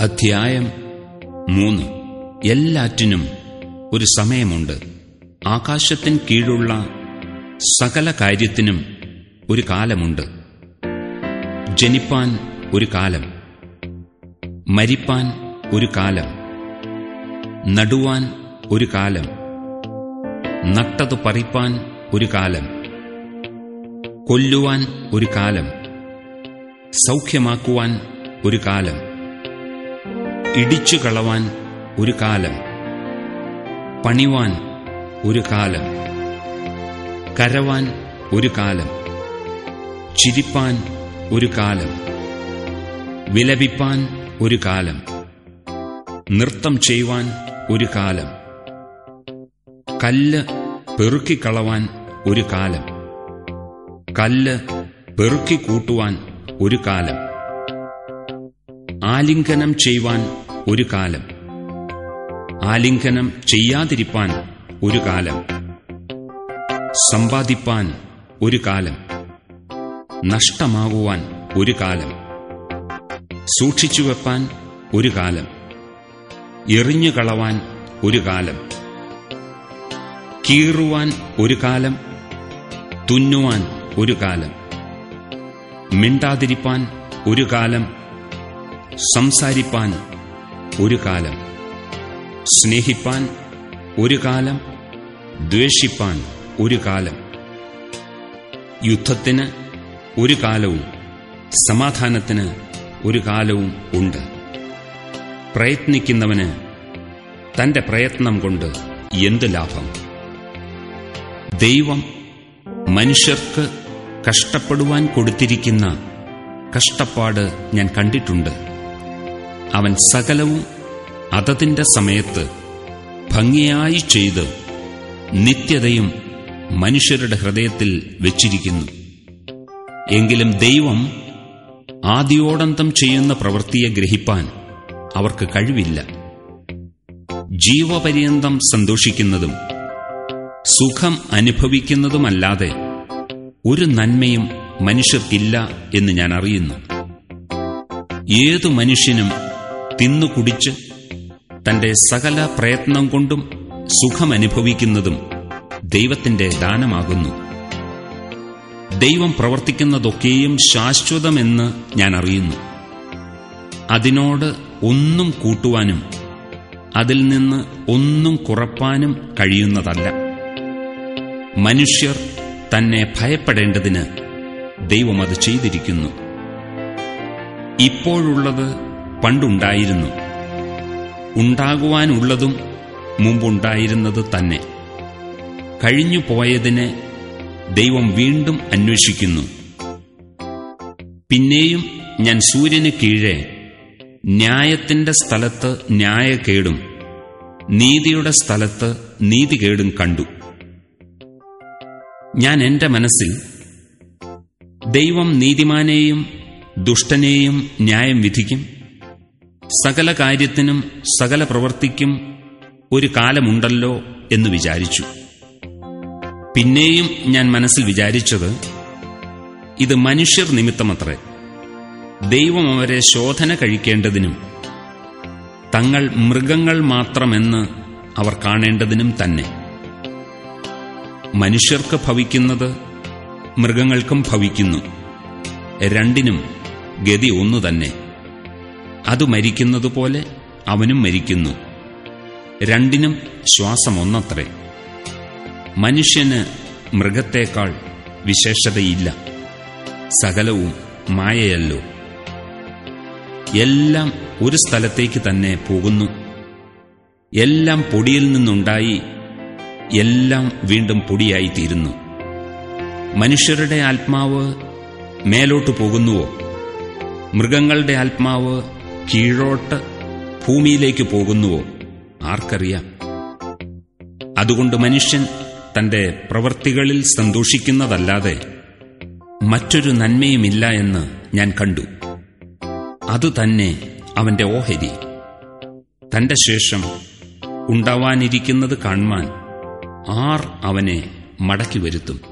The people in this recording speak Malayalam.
അധ്യായം മൂന്ന്. എല്ലാറ്റിനും ഒരു സമയമുണ്ട്. ആകാശത്തിൻ കീഴുള്ള സകല കാര്യത്തിനും ഒരു കാലമുണ്ട്. ജനിപ്പാൻ ഒരു കാലം. മരിപ്പാൻ ഒരു കാലം. നടുവാൻ ഒരു കാലം. നട്ടതു പറിപ്പാൻ ഒരു കാലം. കൊല്ലുവാൻ ഒരു കാലം. സൗഖ്യമാക്കുവാൻ ഒരു കാലം. ഇടിച്ചു കളവാൻ ഒരു കാലം. പണിവാൻ ഒരു കാലം. കരവാൻ ഒരു കാലം. ചിരിപ്പാൻ ഒരു കാലം. വിലപിപ്പാൻ ഒരു കാലം. നൃത്തം ചെയ്യുവാൻ ഒരു കാലം. കല്ല് പെറുക്കിക്കളവാൻ ഒരു കാലം. കല്ല് പെറുക്കിക്കൂട്ടുവാൻ ഒരു കാലം. ആലിംഗനം ചെയ്യുവാൻ ഒരു കാലം. ആലിംഗനം ചെയ്യാതിരിപ്പാൻ ഒരു കാലം. സമ്പാദിപ്പാൻ ഒരു കാലം. നഷ്ടമാകുവാൻ ഒരു കാലം. സൂക്ഷിച്ചുവെപ്പാൻ ഒരു കാലം. എറിഞ്ഞുകളവാൻ ഒരു കാലം. കീറുവാൻ ഒരു കാലം. തുന്നുവാൻ ഒരു കാലം. മിണ്ടാതിരിപ്പാൻ ഒരു കാലം. സംസാരിപ്പാൻ ഒരു കാലം സ്നേഹിപ്പാൻ ഒരു കാലം ദ്വേഷിപ്പാൻ ഒരു കാലം യുദ്ധത്തിന് ഒരു കാലവും സമാധാനത്തിന് ഒരു കാലവും ഉണ്ട്. പ്രയത്നിക്കുന്നവന് തന്റെ പ്രയത്നം കൊണ്ട് എന്ത് ലാഭം? ദൈവം മനുഷ്യർക്ക് കഷ്ടപ്പെടുവാൻ കൊടുത്തിരിക്കുന്ന കഷ്ടപ്പാട് ഞാൻ കണ്ടിട്ടുണ്ട്. അവൻ സകലവും അതതിന്റെ സമയത്ത് ഭംഗിയായി ചെയ്ത് നിത്യതയും മനുഷ്യരുടെ ഹൃദയത്തിൽ വെച്ചിരിക്കുന്നു. എങ്കിലും ദൈവം ആദ്യോടന്തം ചെയ്യുന്ന പ്രവൃത്തിയെ ഗ്രഹിപ്പാൻ അവർക്ക് കഴിവില്ല. ജീവപര്യന്തം സന്തോഷിക്കുന്നതും സുഖം അനുഭവിക്കുന്നതുമല്ലാതെ ഒരു നന്മയും മനുഷ്യർക്കില്ല എന്ന് ഞാൻ അറിയുന്നു. ഏതു മനുഷ്യനും തിന്നു കുടിച്ച് തന്റെ സകല പ്രയത്നം കൊണ്ടും സുഖമനുഭവിക്കുന്നതും ദൈവത്തിന്റെ ദാനമാകുന്നു. ദൈവം പ്രവർത്തിക്കുന്നതൊക്കെയും ശാശ്വതമെന്ന് ഞാൻ അറിയുന്നു. അതിനോട് ഒന്നും കൂട്ടുവാനും അതിൽ നിന്ന് ഒന്നും കുറപ്പാനും കഴിയുന്നതല്ല. മനുഷ്യർ തന്നെ ഭയപ്പെടേണ്ടതിന് ദൈവം അത് ചെയ്തിരിക്കുന്നു. ഇപ്പോഴുള്ളത് പണ്ടുണ്ടായിരുന്നു. ഉണ്ടാകുവാനുള്ളതും മുമ്പുണ്ടായിരുന്നത് തന്നെ. കഴിഞ്ഞു പോയതിനെ ദൈവം വീണ്ടും അന്വേഷിക്കുന്നു. പിന്നെയും ഞാൻ സൂര്യന് കീഴെ ന്യായത്തിന്റെ സ്ഥലത്ത് ന്യായക്കേടും നീതിയുടെ സ്ഥലത്ത് നീതികേടും കണ്ടു. ഞാൻ എന്റെ മനസ്സിൽ ദൈവം നീതിമാനെയും ദുഷ്ടനെയും ന്യായം വിധിക്കും സകല കാര്യത്തിനും സകല പ്രവൃത്തിക്കും ഒരു കാലമുണ്ടല്ലോ എന്ന് വിചാരിച്ചു. പിന്നെയും ഞാൻ മനസ്സിൽ വിചാരിച്ചത് ഇത് മനുഷ്യർ നിമിത്തമത്രേ. ദൈവം അവരെ ശോധന കഴിക്കേണ്ടതിനും തങ്ങൾ മൃഗങ്ങൾ മാത്രമെന്ന് അവർ കാണേണ്ടതിനും തന്നെ. മനുഷ്യർക്ക് ഭവിക്കുന്നത് മൃഗങ്ങൾക്കും ഭവിക്കുന്നു. രണ്ടിനും ഗതി ഒന്നു തന്നെ. അത് മരിക്കുന്നതുപോലെ അവനും മരിക്കുന്നു. രണ്ടിനും ശ്വാസം ഒന്നത്രേ മനുഷ്യന് മൃഗത്തേക്കാൾ വിശേഷതയില്ല. സകലവും മായയല്ലോ. എല്ലാം ഒരു സ്ഥലത്തേക്ക് തന്നെ പോകുന്നു. എല്ലാം പൊടിയിൽ നിന്നുണ്ടായി എല്ലാം വീണ്ടും പൊടിയായിത്തീരുന്നു. മനുഷ്യരുടെ ആത്മാവ് മേലോട്ടു പോകുന്നുവോ? മൃഗങ്ങളുടെ ആത്മാവ് കീഴോട്ട് ഭൂമിയിലേക്ക് പോകുന്നുവോ? ആർക്കറിയാം. അതുകൊണ്ട് മനുഷ്യൻ തന്റെ പ്രവൃത്തികളിൽ സന്തോഷിക്കുന്നതല്ലാതെ മറ്റൊരു നന്മയുമില്ല എന്ന് ഞാൻ കണ്ടു. അതുതന്നെ അവന്റെ ഓഹരി. തന്റെ ശേഷം ഉണ്ടാവാനിരിക്കുന്നത് കാണുവാൻ ആർ അവനെ മടക്കി വരുത്തും.